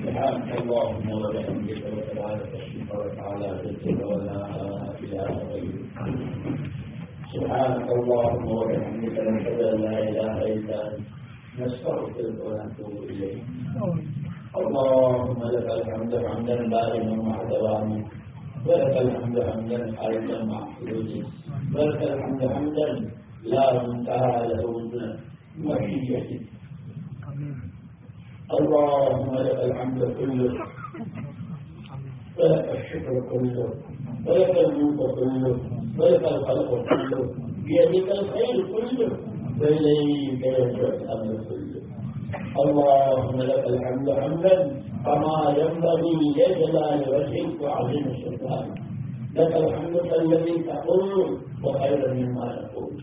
سبحانك اللهم وبحمدك وتبارك اسمك وتعالى جدك ولا اله غيرك سبحانك اللهم وبحمدك نشهد أن لا إله إلا أنت نستغفرك ونتوب إليك. اللهم لك الحمد حمدا دائما مع دوامه ولك الحمد حمدا خالدا مع حدوده ولك الحمد حمدا لا منتهى له من مشيته اللهم لك الحمد كله. ولك الشكر كله. ولك الملك كله. ولك الخلق كله. بيدك الخير كله. وإليك يرجع الأمر كله. اللهم لك الحمد حمدا كما ينبغي لجلال وجهك وعظيم سلطانك. لك الحمد كالذي تقول وخيرا مما تقول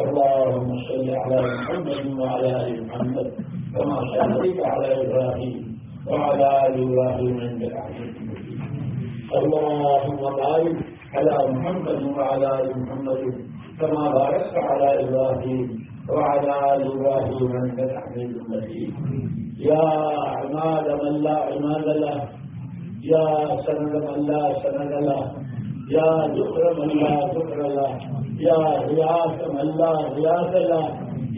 اللهم صل على محمد وعلى آل محمد. كما صليت على إبراهيم وعلى ال إبراهيم انك حميد اللهم بارك على محمد وعلى ال محمد كما باركت على إبراهيم وعلى ال إبراهيم انك حميد يا عماد من لا عماد له يا سند من لا سند له يا ذكر من لا ذكر له يا غياث من لا غياث له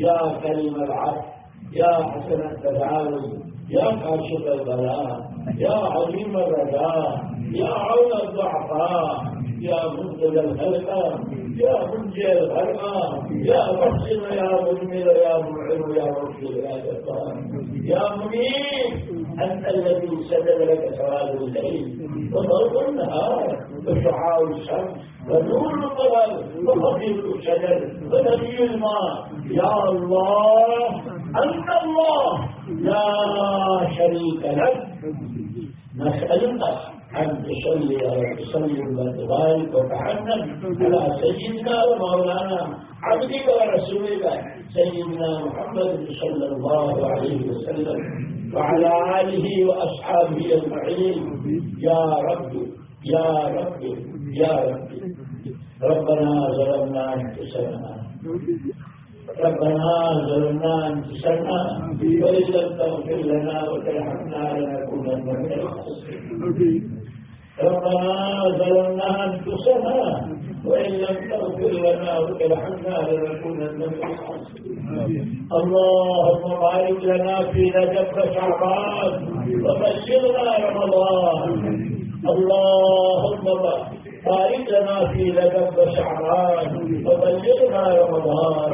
يا كريم العبد يا حسن التداوي يا كاشف البلاء يا عظيم الرجاء يا عون الضعفاء يا منزل الخلق يا منجي الخلق يا محسن يا مجمل يا معين يا مرشد يا جبار. يا منيب أنت الذي سدد لك سواد الليل وضوء النهار وشعاع الشمس ونور القمر وخفيف الشجر ونبي الماء. يا الله! أنت الله. لا شريك لك. نسألك أن تصلي وتسلم وتبارك وتحنن على سيدنا ومولانا عبدك ورسولك سيدنا محمد صلى الله عليه وسلم. وعلى آله وأصحابه أجمعين. يا رب يا رب يا رب. ربنا ظلمنا أنفسنا. ربنا ظلمنا أنفسنا وإن لم تغفر لنا وترحمنا لنكونن من الخاسرين. ربنا ظلمنا أنفسنا وإن لم تغفر لنا وترحمنا لنكونن من الخاسرين. اللهم بارك لنا في رجب وشعبان وبشرنا رمضان. اللهم بارك لنا في رجب وشعبان وبلغنا رمضان.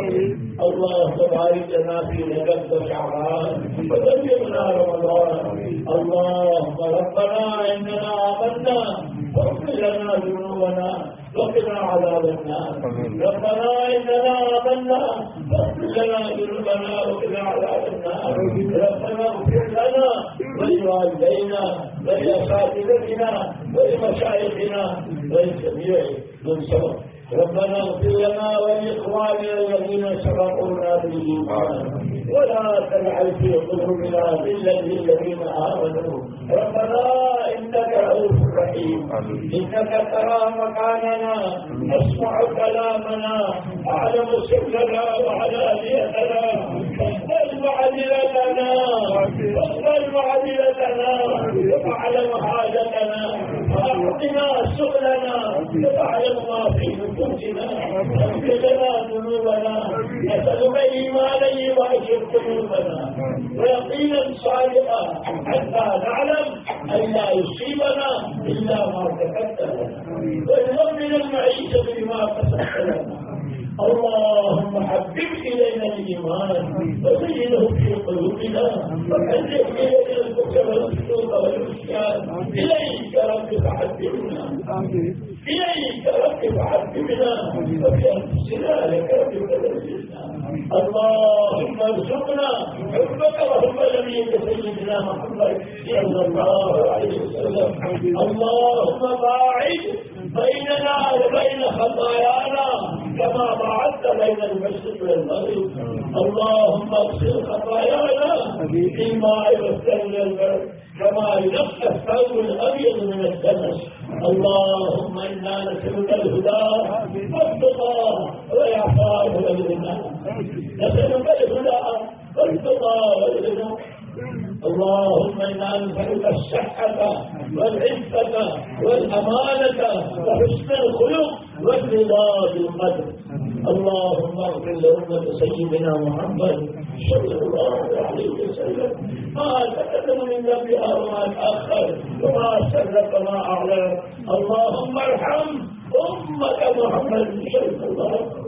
اللهم بارك لنا في رجب وشعبان وبلغنا رمضان. اللهم ربنا إننا آمنا. واغفر لنا ذنوبنا. وقنا عذاب النار. ربنا إننا آمنا. واغفر لنا ذنوبنا. وقنا عذاب النار. ربنا اغفر لنا ولوالدينا ولاساتذتنا ولمشايخنا ولجميع من سبق. ربنا اغفر لنا ولإخواننا الذين سبقونا بالإيمان. ولا تجعل في قلوبنا غلا للذين آمنوا. ربنا إنك رؤوف رحيم. إنك ترى مكاننا. تسمع كلامنا. أعلم سرنا وعلانيتنا. فاقبل معذرتنا. فاقبل معذرتنا. وتعلم وتعلم ما في نفوسنا اغفر لنا ذنوبنا نسالك ايمانا يباشر قلوبنا ويقينا صادقا حتى نعلم ان لا يصيبنا الا ما كتبت لنا ويهون المعيشه بما كسبت لنا اللهم حبب الينا الايمان وزينه في قلوبنا وحذر الينا الكفر والفسوق والعصيان اليك رب فحببنا فحببنا وفي انفسنا لك اللهم ارزقنا حبك وحب نبيك سيدنا محمد صلى الله عليه وسلم اللهم باعد بيننا وبين خطايانا كما بعدت بين المشرق والمغرب اللهم اغسل خطايانا بالماء والثلج والبرد كما ينقى الثوب الابيض من الدنس اللهم أنا نسالك الهدى نسالك والتقى والغنى اللهم إنا نسألك الصحة والعفة والأمانة وحسن الخلق والرضا بالقدر. اللهم اغفر لأمة سيدنا محمد صلى الله عليه وسلم. ما تقدم من ذنبها وما تأخر وما سرق وما أعلم. اللهم ارحم أمة محمد صلى الله عليه وسلم.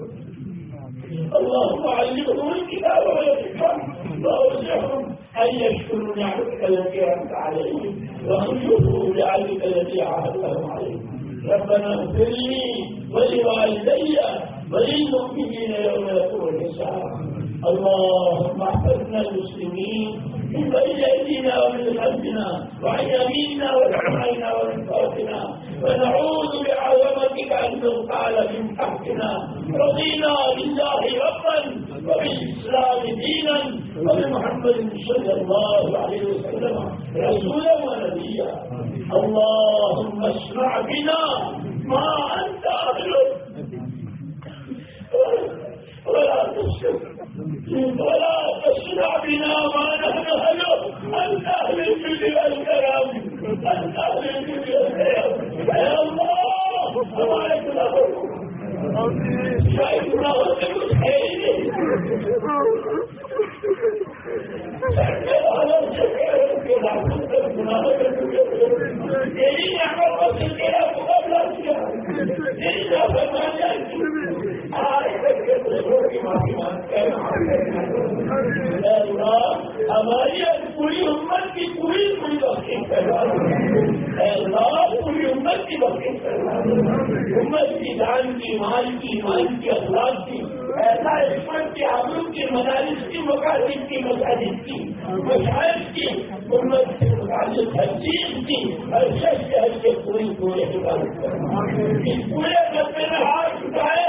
اللهم علمهم الكتاب والحكم واوزعهم ان يشكروا نعمتك التي انعمت عليهم يؤمنوا بعهدك التي عهدتهم عليهم ربنا اغفر لي ولوالدي وللمؤمنين يوم يقوم الحساب اللهم احفظنا المسلمين من بين ايدينا ومن خلفنا وعن يميننا وعن ومن فوقنا. ونعوذ بعظمتك أن نقال من تحتنا. رضينا بالله ربا وبالإسلام دينا وبمحمد صلى الله عليه وسلم رسولا ونبيا. اللهم ہر شخص کے حج کے پوری پورے حفاظت اس پورے بدلے میں ہاتھ اٹھائے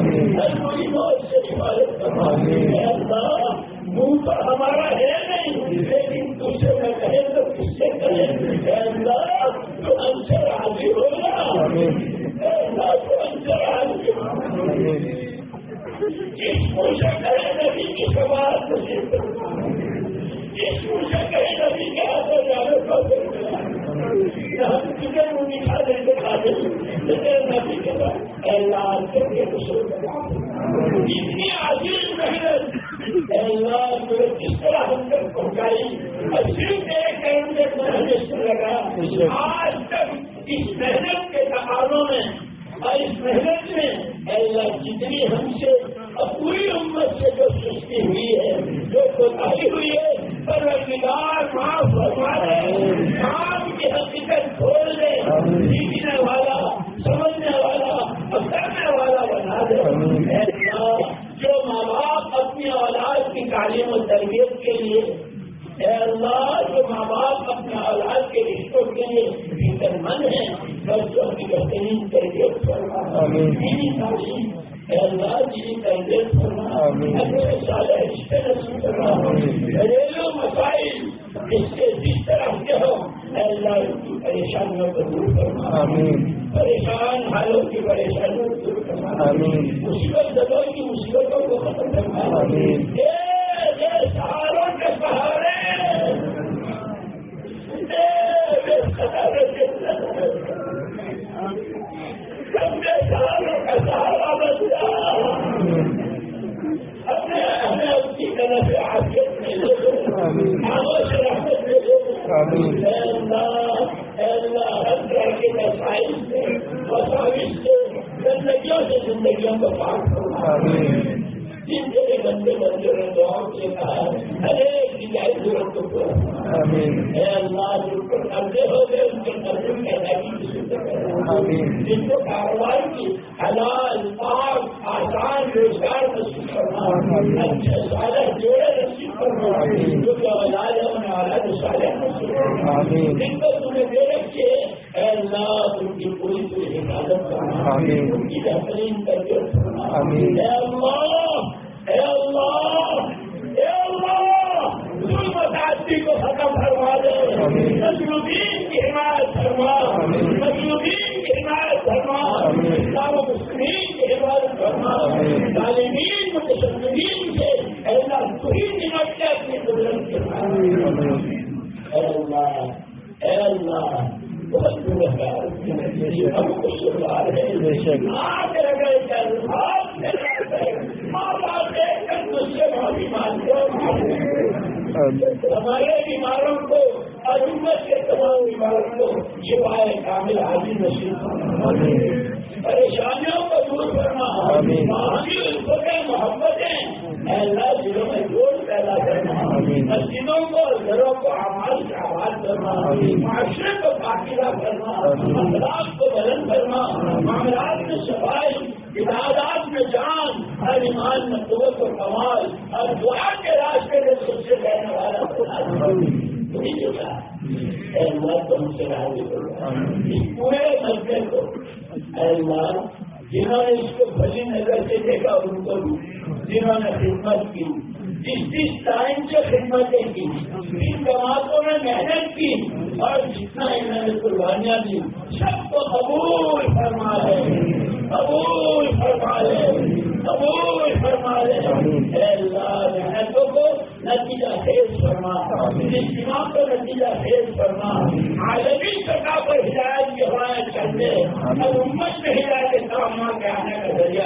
Hallelujah محنت اللہ طرح ہم تک پہنچائی ایک میں لگا آج تک اس محنت کے تقاضوں میں اور اس محنت میں اللہ جتنی ہم سے تعلیم و تربیت کے لیے اے اللہ جو ماں باپ اپنے اولاد کے رشتوں کے لیے فکر مند ہیں بچوں کی بہترین تربیت کرنا تعلیم اے اللہ جی تربیت کرنا اپنے سارے رشتے نصیب کرنا گھریلو مسائل جس کے جس طرح کے ہو اے اللہ کی پریشانیوں کو دور کرنا پریشان حالوں کی پریشانی जिनको कारोबार की हलाल पाक आसान रोजगार नसीब करना अच्छे सारे जोड़े नसीब करना जो कि औलाद है उन्हें औलाद साले नसीब करना जिनको तुम्हें दे रखे अल्लाह उनकी पूरी पूरी हिफाजत करना उनकी बेहतरीन करके रखना پریشانیوں کو دور کرنا۔ محبتیں اللہ دلوں میں جوڑ پیدا کرنا۔ مسجدوں کو گھروں کو آباد کا آباد کرنا۔ معاشرے کو پاکیزہ کرنا۔ اخلاق کو بلند کرنا۔ معاملات میں صفائی عبادات میں جان۔ ہر ایمان میں قوت و کمال۔ ہر دعا کے راستے میں سب سے رہنے والا اللہ تم سے راضی کرو پورے خدمت کی۔ جس جس ٹائم سے خدمتیں کی، جن جماعتوں میں محنت کی اور جتنا انہوں نے قربانیاں دی، سب کو قبول فرما لے۔ قبول فرما لے۔ قبول فرما لے۔ محنتوں کو نتیجہ خیز فرما۔ اجتماع کو نتیجہ خیز فرما۔ عالمی سطح پر ہدایت کے حوالے کرتے اور امت میں ہدایت کے کام کے آنے کا ذریعہ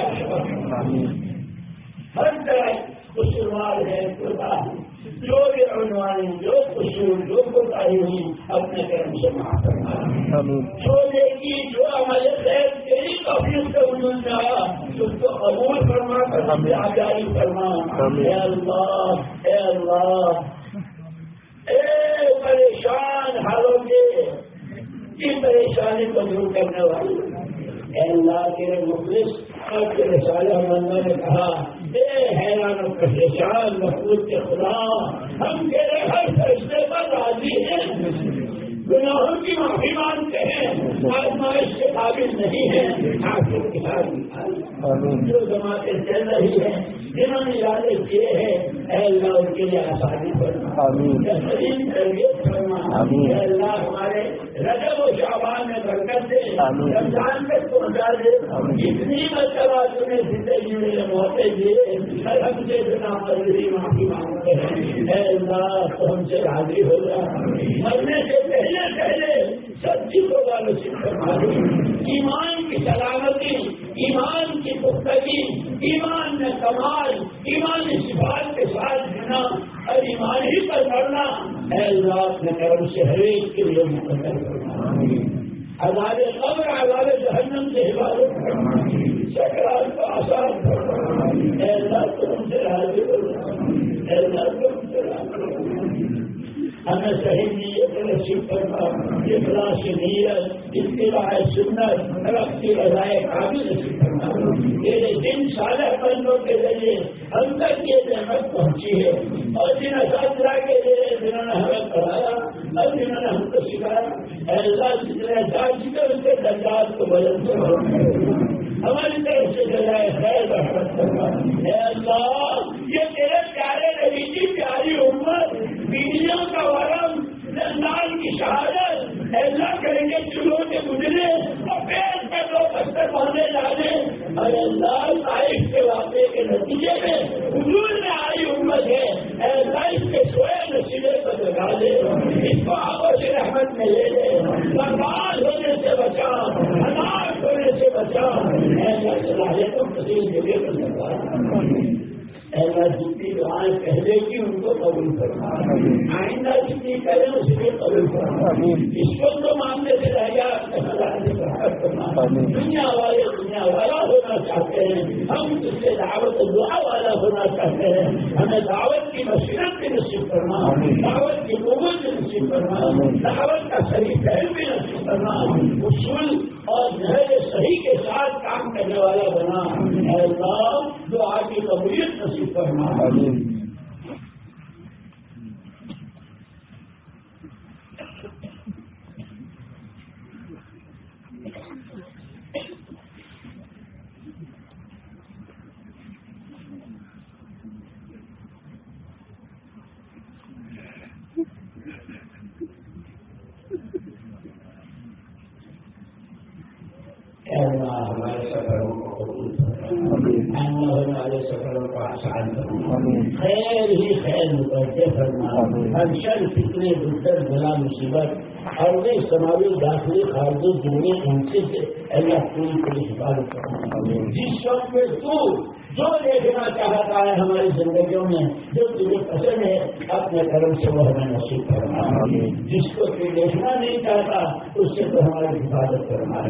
ہر طرح قصوار ہے کوتا جو بھی عنوانی جو قصور جو کوتا ہوئی اپنے کرم سے معاف کرنا۔ جو دیکھی جو ہمارے خیر تیری قبول سے وجود میں اس کو قبول فرما کر آگاہی فرما۔ اے اللہ اے اللہ۔ اے پریشان حالوں کے اس پریشانی کو دور کرنے والی۔ اے اللہ کے مخلص اور تیرے صالح مندوں نے کہا بے حیران و پریشان مقبول کے خدا ہم تیرے ہر فیصلے پر راضی ہیں۔ گناہوں کی معافی مانگتے ہیں آزمائش کے قابل نہیں ہے جو جماعتیں چل رہی ہیں جنہوں نے ارادے کیے ہیں اے اللہ ان کے لیے آسانی فرما۔ تربیت فرما۔ اے اللہ ہمارے دے رجب و شعبان میں برکت دے رمضان میں پہنچا دے اتنی مرتبہ تمہیں زندگی میں موقع دیے ہر ہم سے بنا مزدوری معافی مانگتے ہیں. تو ہم سے راضی ہو جا. مرنے سے پہلے پہلے سب چیزوں کا نصیب سے قبر عذاب جہنم سے حفاظت ایسا تم سے حاضر ایسا تم سے ہمیں صحیح نیت نصیب کرنا، اخلاص نیت اتباع سنت، رب کی رضائے قابل نصیب کرنا۔ تیرے دن صالح بندوں کے ذریعے ہم نتیجے میں حضور میں آئی امت ہے لائف کے سوئے نصیبے پر لگا دے۔ اس کو آپس رحمت میں لے لے۔ برباد ہونے سے بچا اناج ہونے سے بچا۔ ایسا جتنی دعائیں پہلے کی ان کو قبول کرنا آئندہ جتنی کریں اس کو قبول کرنا اس کو تو ماننے سے رہ گیا دنیا بصیرت بھی نصیب کرنا دعوت کی قوت بھی نصیب کرنا دعوت کا صحیح پھل بھی نصیب کرنا اصول اور نہج صحیح کے ساتھ کام کرنے والا بنا۔ اللہ جو آج کی قبولیت نصیب کرنا جعلنا سفر وقبول اللهم على سفر وحسن خیر ہی خیر متوجہ فرما ہر شر فکرے بدر بلا مصیبت اور وہ سماجی داخلی خارجی جمعے ان سے اللہ پوری پوری حفاظت جس وقت میں تو جو دیکھنا چاہتا ہے ہماری زندگیوں میں جو تجھے پسند ہے اپنے کرم سے وہ ہمیں نصیب کرنا جس کو تو دیکھنا نہیں چاہتا اس سے تو ہماری حفاظت کرنا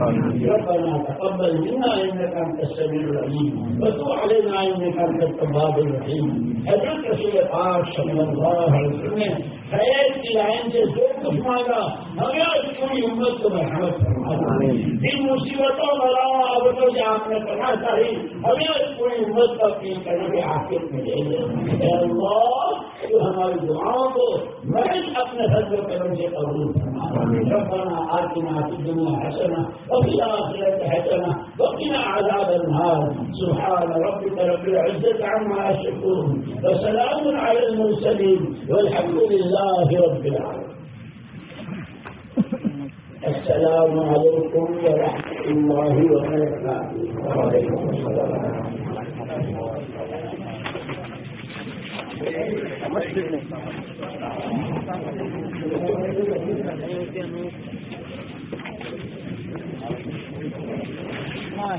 کرنا تقبل منا ان کا تصویر العلیم۔ بتو علم ان کا تباد الرحیم۔ حضرت رسول پاک صلی اللہ علیہ وسلم نے خیر کی لائن سے جو मांगा हमें आज पूरी उम्मत को मरहमत फरमा इन मुसीबतों बलाओं आबतों से आपने पता चाहिए हमें आज पूरी उम्मत का अपील करने के आखिर में ले जो हमारी दुआओं को महज अपने हजर कदम से कबूल फरमा रब्बना आतिना फी दुनिया हसना व फिल आखिरति हसना व किना अज़ाब النار سبحان ربك رب العزة عما يصفون وسلام على المرسلين والحمد لله رب العالمين السلام عليكم ورحمة الله وبركاته وعليكم السلام ما